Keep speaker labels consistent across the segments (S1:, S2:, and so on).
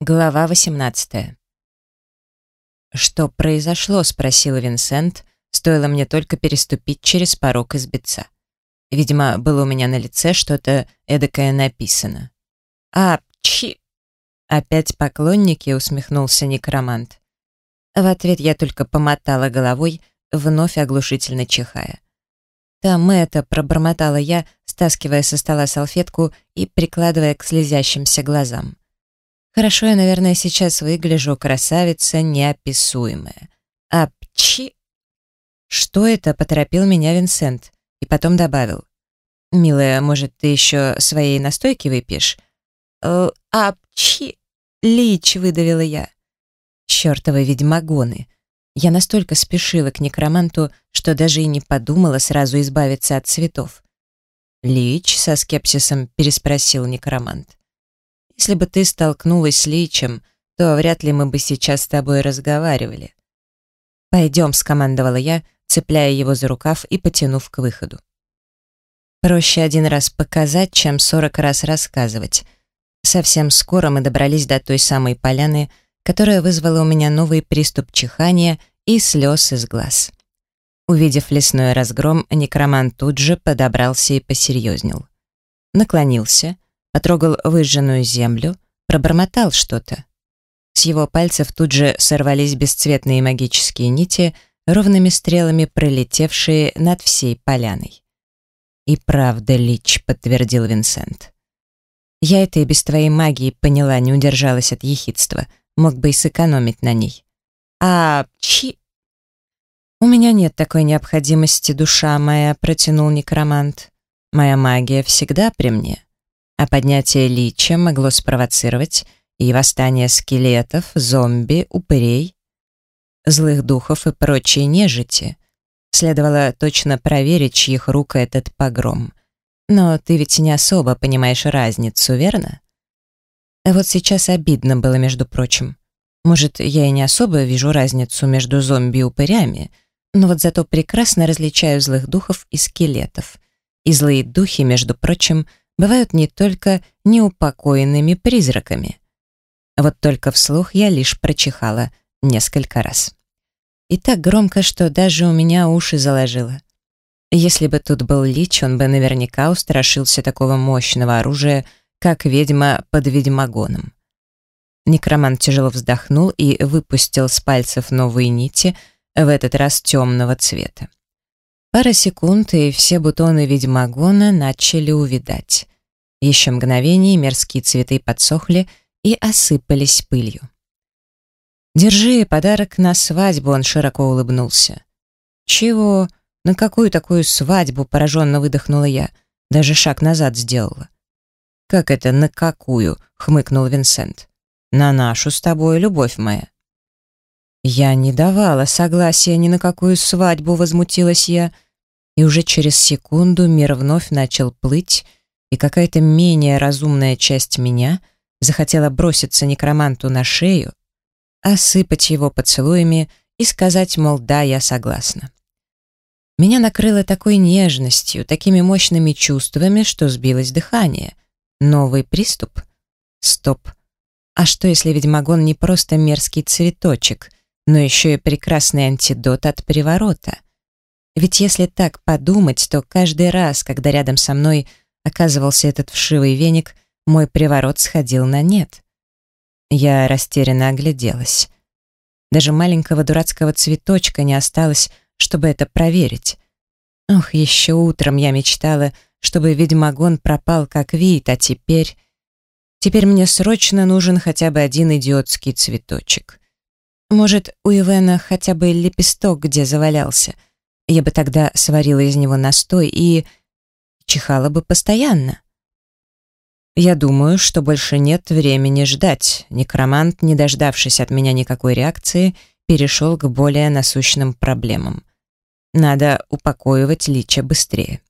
S1: Глава 18 «Что произошло?» — спросил Винсент, стоило мне только переступить через порог избеца. Видимо, было у меня на лице что-то эдакое написано. «А, чи...» «Опять поклонники?» — усмехнулся некромант. В ответ я только помотала головой, вновь оглушительно чихая. «Там это», — пробормотала я, стаскивая со стола салфетку и прикладывая к слезящимся глазам. Хорошо я, наверное, сейчас выгляжу, красавица неописуемая. Апчи! Что это? Поторопил меня Винсент. И потом добавил. Милая, может, ты еще своей настойки выпьешь? Э, апчи! Лич, выдавила я. Чертовы ведьмагоны. Я настолько спешила к некроманту, что даже и не подумала сразу избавиться от цветов. «Лич?» — со скепсисом переспросил некромант. Если бы ты столкнулась с Личем, то вряд ли мы бы сейчас с тобой разговаривали. «Пойдем», — скомандовала я, цепляя его за рукав и потянув к выходу. Проще один раз показать, чем сорок раз рассказывать. Совсем скоро мы добрались до той самой поляны, которая вызвала у меня новый приступ чихания и слез из глаз. Увидев лесной разгром, некромант тут же подобрался и посерьезнел. Наклонился, потрогал выжженную землю, пробормотал что-то. С его пальцев тут же сорвались бесцветные магические нити, ровными стрелами пролетевшие над всей поляной. «И правда, Лич», — подтвердил Винсент. «Я это и без твоей магии поняла, не удержалась от ехидства. Мог бы и сэкономить на ней». «А, чи...» «У меня нет такой необходимости, душа моя», — протянул некромант. «Моя магия всегда при мне а поднятие лича могло спровоцировать и восстание скелетов, зомби, упырей, злых духов и прочей нежити. Следовало точно проверить, чьих рук этот погром. Но ты ведь не особо понимаешь разницу, верно? Вот сейчас обидно было, между прочим. Может, я и не особо вижу разницу между зомби и упырями, но вот зато прекрасно различаю злых духов и скелетов. И злые духи, между прочим, — бывают не только неупокоенными призраками. Вот только вслух я лишь прочихала несколько раз. И так громко, что даже у меня уши заложило. Если бы тут был Лич, он бы наверняка устрашился такого мощного оружия, как ведьма под ведьмагоном. Некромант тяжело вздохнул и выпустил с пальцев новые нити, в этот раз темного цвета. Пара секунд, и все бутоны ведьмагона начали увидать. Еще мгновение мерзкие цветы подсохли и осыпались пылью. «Держи подарок на свадьбу», — он широко улыбнулся. «Чего? На какую такую свадьбу?» — пораженно выдохнула я. Даже шаг назад сделала. «Как это на какую?» — хмыкнул Винсент. «На нашу с тобой, любовь моя». «Я не давала согласия ни на какую свадьбу», — возмутилась я и уже через секунду мир вновь начал плыть, и какая-то менее разумная часть меня захотела броситься некроманту на шею, осыпать его поцелуями и сказать, мол, да, я согласна. Меня накрыло такой нежностью, такими мощными чувствами, что сбилось дыхание. Новый приступ? Стоп. А что, если ведьмагон не просто мерзкий цветочек, но еще и прекрасный антидот от приворота? Ведь если так подумать, то каждый раз, когда рядом со мной оказывался этот вшивый веник, мой приворот сходил на нет. Я растерянно огляделась. Даже маленького дурацкого цветочка не осталось, чтобы это проверить. Ох, еще утром я мечтала, чтобы ведьмагон пропал как вид, а теперь... Теперь мне срочно нужен хотя бы один идиотский цветочек. Может, у Ивена хотя бы лепесток где завалялся — я бы тогда сварила из него настой и... чихала бы постоянно. Я думаю, что больше нет времени ждать. Некромант, не дождавшись от меня никакой реакции, перешел к более насущным проблемам. Надо упокоивать Лича быстрее.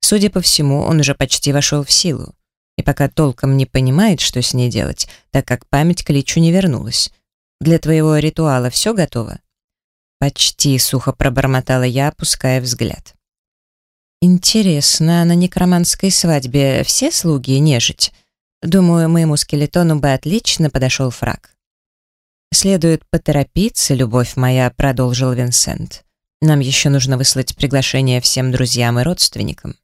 S1: Судя по всему, он уже почти вошел в силу. И пока толком не понимает, что с ней делать, так как память к Личу не вернулась. Для твоего ритуала все готово? «Почти», — сухо пробормотала я, опуская взгляд. «Интересно, на некроманской свадьбе все слуги нежить? Думаю, моему скелетону бы отлично подошел фраг. «Следует поторопиться, любовь моя», — продолжил Винсент. «Нам еще нужно выслать приглашение всем друзьям и родственникам».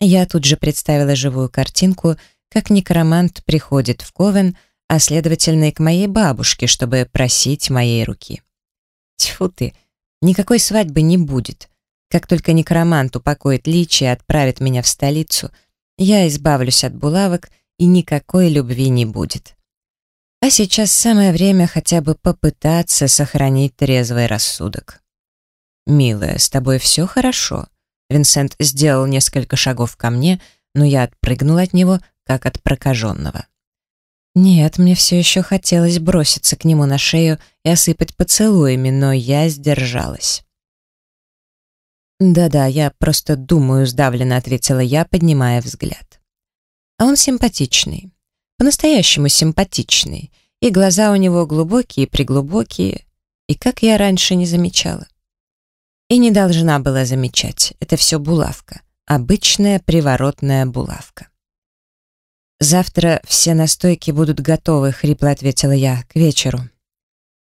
S1: Я тут же представила живую картинку, как некромант приходит в Ковен, а следовательно и к моей бабушке, чтобы просить моей руки. Тьфу ты, никакой свадьбы не будет. Как только некромант упокоит личи и отправит меня в столицу, я избавлюсь от булавок, и никакой любви не будет. А сейчас самое время хотя бы попытаться сохранить трезвый рассудок. «Милая, с тобой все хорошо?» Винсент сделал несколько шагов ко мне, но я отпрыгнул от него, как от прокаженного. Нет, мне все еще хотелось броситься к нему на шею и осыпать поцелуями, но я сдержалась. «Да-да, я просто думаю», — сдавленно ответила я, поднимая взгляд. «А он симпатичный по-настоящему симпатичный, и глаза у него глубокие-преглубокие, и как я раньше не замечала. И не должна была замечать, это все булавка, обычная приворотная булавка. «Завтра все настойки будут готовы», — хрипло ответила я, — «к вечеру».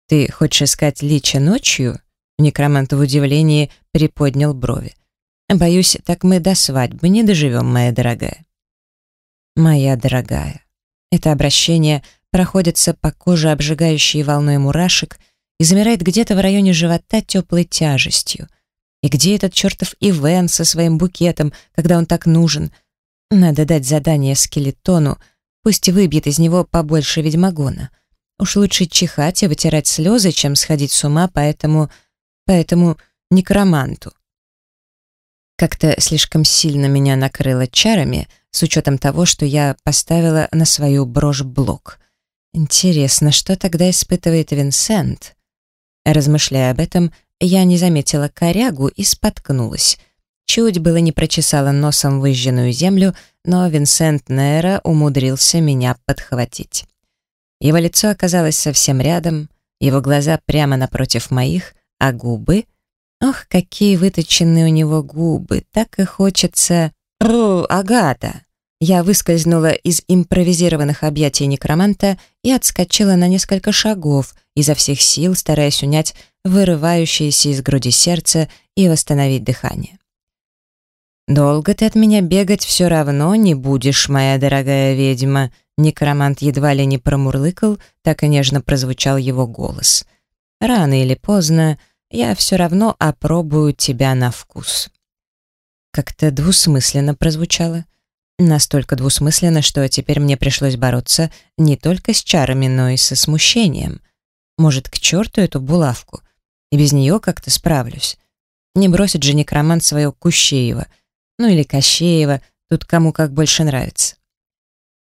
S1: «Ты хочешь искать лича ночью?» Некромант в удивлении приподнял брови. «Боюсь, так мы до свадьбы не доживем, моя дорогая». «Моя дорогая». Это обращение проходится по коже обжигающей волной мурашек и замирает где-то в районе живота теплой тяжестью. И где этот чертов Ивен со своим букетом, когда он так нужен? Надо дать задание скелетону, пусть выбьет из него побольше ведьмагона. Уж лучше чихать и вытирать слезы, чем сходить с ума поэтому... поэтому некроманту. Как-то слишком сильно меня накрыло чарами — с учетом того, что я поставила на свою брошь блок. Интересно, что тогда испытывает Винсент? Размышляя об этом, я не заметила корягу и споткнулась. Чуть было не прочесала носом выжженную землю, но Винсент Нейра умудрился меня подхватить. Его лицо оказалось совсем рядом, его глаза прямо напротив моих, а губы... Ох, какие выточенные у него губы, так и хочется... «Ру, Агата!» Я выскользнула из импровизированных объятий некроманта и отскочила на несколько шагов, изо всех сил стараясь унять вырывающееся из груди сердце и восстановить дыхание. «Долго ты от меня бегать все равно не будешь, моя дорогая ведьма», некромант едва ли не промурлыкал, так нежно прозвучал его голос. «Рано или поздно я все равно опробую тебя на вкус». Как-то двусмысленно прозвучало. Настолько двусмысленно, что теперь мне пришлось бороться не только с чарами, но и со смущением. Может, к черту эту булавку? И без нее как-то справлюсь. Не бросит же некромант своего Кущеева. Ну или Кощеева, тут кому как больше нравится.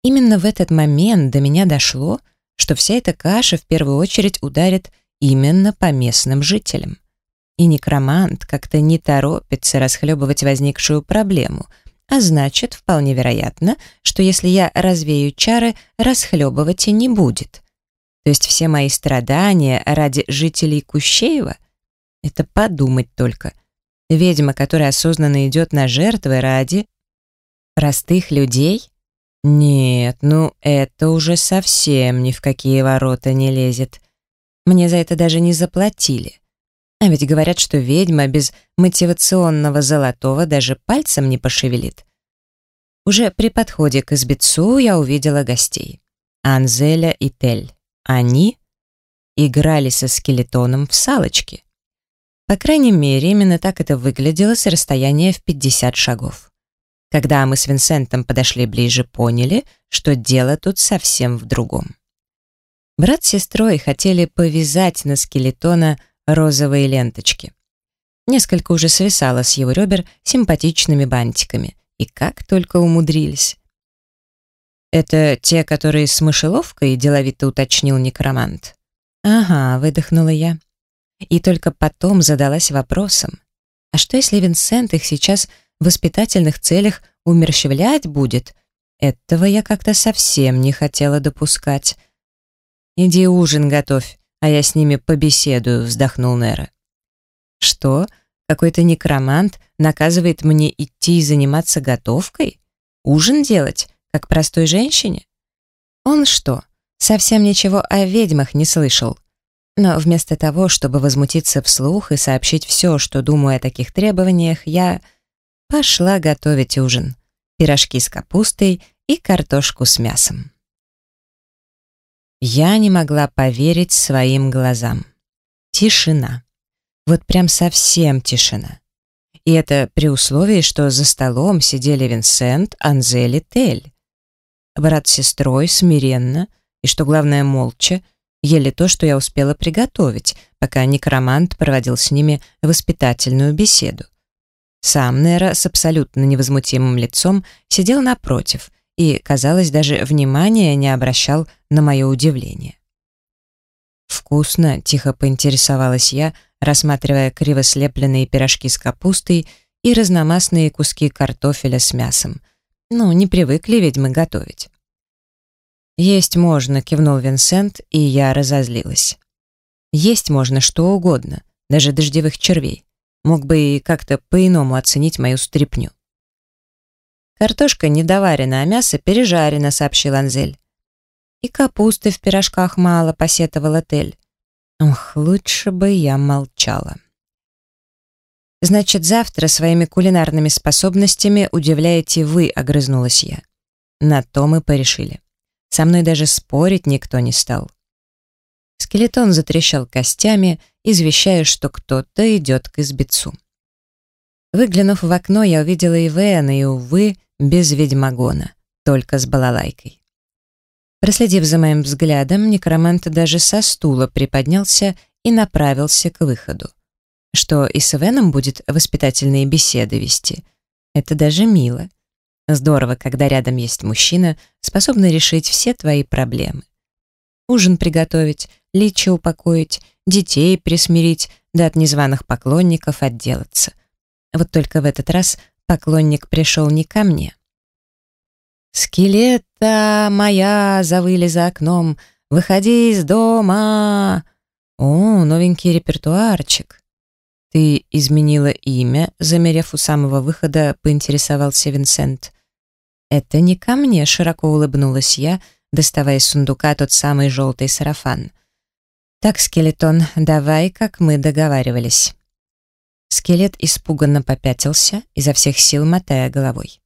S1: Именно в этот момент до меня дошло, что вся эта каша в первую очередь ударит именно по местным жителям и некромант как-то не торопится расхлебывать возникшую проблему, а значит, вполне вероятно, что если я развею чары, расхлебывать и не будет. То есть все мои страдания ради жителей Кущеева? Это подумать только. Ведьма, которая осознанно идет на жертвы ради простых людей? Нет, ну это уже совсем ни в какие ворота не лезет. Мне за это даже не заплатили. А ведь говорят, что ведьма без мотивационного золотого даже пальцем не пошевелит. Уже при подходе к избецу я увидела гостей. Анзеля и Тель. Они играли со скелетоном в салочки. По крайней мере, именно так это выглядело с расстояния в 50 шагов. Когда мы с Винсентом подошли ближе, поняли, что дело тут совсем в другом. Брат с сестрой хотели повязать на скелетона розовые ленточки. Несколько уже свисало с его ребер симпатичными бантиками. И как только умудрились. «Это те, которые с мышеловкой?» — деловито уточнил некромант. «Ага», — выдохнула я. И только потом задалась вопросом. А что, если Винсент их сейчас в воспитательных целях умерщвлять будет? Этого я как-то совсем не хотела допускать. «Иди ужин готовь», а я с ними побеседую», — вздохнул Нера. «Что? Какой-то некромант наказывает мне идти и заниматься готовкой? Ужин делать? как простой женщине? Он что, совсем ничего о ведьмах не слышал? Но вместо того, чтобы возмутиться вслух и сообщить все, что думаю о таких требованиях, я пошла готовить ужин. Пирожки с капустой и картошку с мясом. Я не могла поверить своим глазам. Тишина. Вот прям совсем тишина. И это при условии, что за столом сидели Винсент, Анзель и Тель. Брат с сестрой смиренно и, что главное, молча, ели то, что я успела приготовить, пока некромант проводил с ними воспитательную беседу. Сам Нера с абсолютно невозмутимым лицом сидел напротив и, казалось, даже внимания не обращал на мое удивление. «Вкусно», — тихо поинтересовалась я, рассматривая криво слепленные пирожки с капустой и разномастные куски картофеля с мясом. Ну, не привыкли ведьмы готовить. «Есть можно», — кивнул Винсент, и я разозлилась. «Есть можно что угодно, даже дождевых червей. Мог бы и как-то по-иному оценить мою стряпню». «Картошка недоварена, а мясо пережарено», — сообщил Анзель. «И капусты в пирожках мало», — посетовал отель. Ох, лучше бы я молчала. «Значит, завтра своими кулинарными способностями удивляете вы», — огрызнулась я. На то мы порешили. Со мной даже спорить никто не стал. Скелетон затрещал костями, извещая, что кто-то идет к избецу. Выглянув в окно, я увидела Ивена и, увы, без ведьмагона, только с балалайкой. Проследив за моим взглядом, некромант даже со стула приподнялся и направился к выходу. Что и с Ивеном будет воспитательные беседы вести. Это даже мило. Здорово, когда рядом есть мужчина, способный решить все твои проблемы. Ужин приготовить, личи упокоить, детей присмирить, да от незваных поклонников отделаться. Вот только в этот раз поклонник пришел не ко мне. «Скелета моя!» — завыли за окном. «Выходи из дома!» «О, новенький репертуарчик!» «Ты изменила имя?» — замерев у самого выхода, поинтересовался Винсент. «Это не ко мне», — широко улыбнулась я, доставая из сундука тот самый желтый сарафан. «Так, скелетон, давай, как мы договаривались». Скелет испуганно попятился, изо всех сил мотая головой.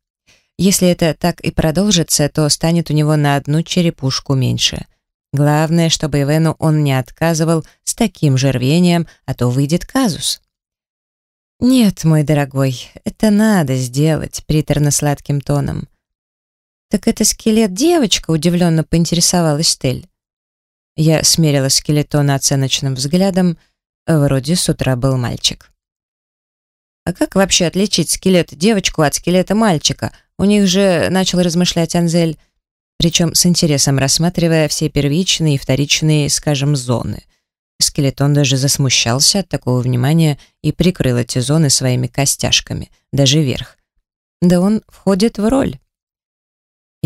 S1: Если это так и продолжится, то станет у него на одну черепушку меньше. Главное, чтобы Ивену он не отказывал с таким же рвением, а то выйдет казус. «Нет, мой дорогой, это надо сделать», — приторно-сладким тоном. «Так это скелет девочка?» — удивленно поинтересовалась Тель. Я смерила скелетона оценочным взглядом. Вроде с утра был мальчик. «А как вообще отличить скелет девочку от скелета мальчика?» У них же, начал размышлять Анзель, причем с интересом рассматривая все первичные и вторичные, скажем, зоны. Скелетон даже засмущался от такого внимания и прикрыл эти зоны своими костяшками, даже вверх. Да он входит в роль.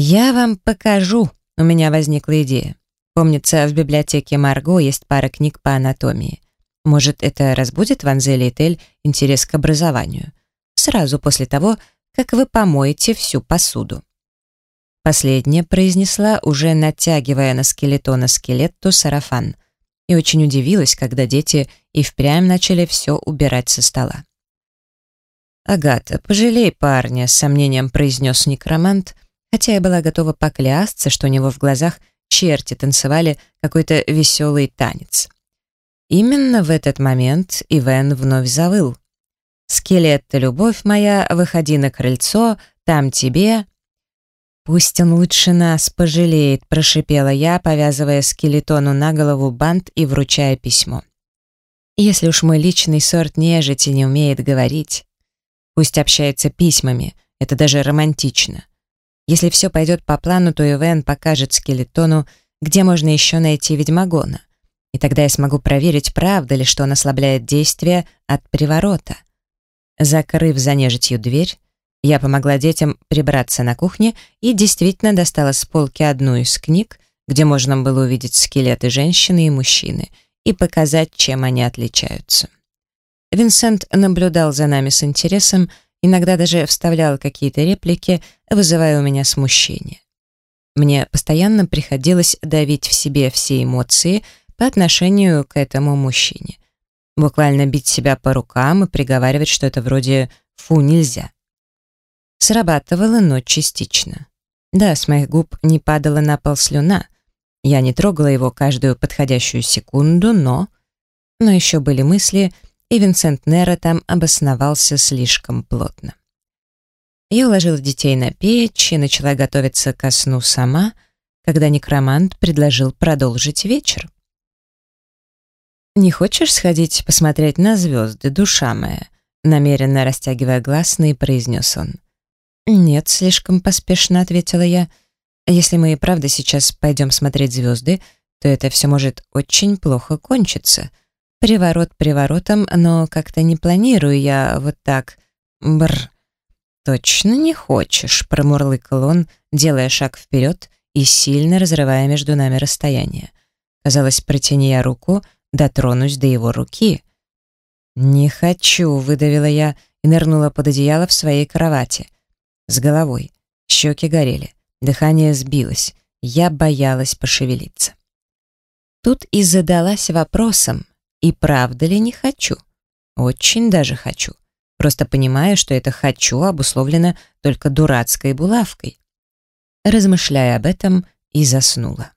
S1: «Я вам покажу», — у меня возникла идея. Помнится, в библиотеке Марго есть пара книг по анатомии. Может, это разбудит в Анзеле и Тель интерес к образованию. Сразу после того, как вы помоете всю посуду. Последняя произнесла, уже натягивая на скелетона скелетту сарафан, и очень удивилась, когда дети и впрямь начали все убирать со стола. «Агата, пожалей парня», — с сомнением произнес некромант, хотя я была готова поклясться, что у него в глазах черти танцевали какой-то веселый танец. Именно в этот момент Ивен вновь завыл — «Скелетта, любовь моя, выходи на крыльцо, там тебе...» «Пусть он лучше нас пожалеет», — прошипела я, повязывая скелетону на голову бант и вручая письмо. «Если уж мой личный сорт нежити не умеет говорить, пусть общается письмами, это даже романтично. Если все пойдет по плану, то Ивен покажет скелетону, где можно еще найти ведьмагона. И тогда я смогу проверить, правда ли, что он ослабляет действие от приворота». Закрыв за нежитью дверь, я помогла детям прибраться на кухне и действительно достала с полки одну из книг, где можно было увидеть скелеты женщины и мужчины и показать, чем они отличаются. Винсент наблюдал за нами с интересом, иногда даже вставлял какие-то реплики, вызывая у меня смущение. Мне постоянно приходилось давить в себе все эмоции по отношению к этому мужчине. Буквально бить себя по рукам и приговаривать, что это вроде «фу, нельзя». Срабатывало, но частично. Да, с моих губ не падала на пол слюна. Я не трогала его каждую подходящую секунду, но... Но еще были мысли, и Винсент Нера там обосновался слишком плотно. Я уложила детей на печь и начала готовиться ко сну сама, когда некромант предложил продолжить вечер. «Не хочешь сходить посмотреть на звезды, душа моя?» намеренно растягивая гласные, произнес он. «Нет, слишком поспешно», — ответила я. «Если мы и правда сейчас пойдем смотреть звезды, то это все может очень плохо кончиться. Приворот приворотом, но как-то не планирую я вот так. Бр. «Точно не хочешь», — промурлыкал он, делая шаг вперед и сильно разрывая между нами расстояние. Казалось, протяни я руку, дотронусь до его руки. «Не хочу», — выдавила я и нырнула под одеяло в своей кровати. С головой. Щеки горели, дыхание сбилось. Я боялась пошевелиться. Тут и задалась вопросом, и правда ли не хочу? Очень даже хочу. Просто понимаю, что это «хочу» обусловлено только дурацкой булавкой. Размышляя об этом, и заснула.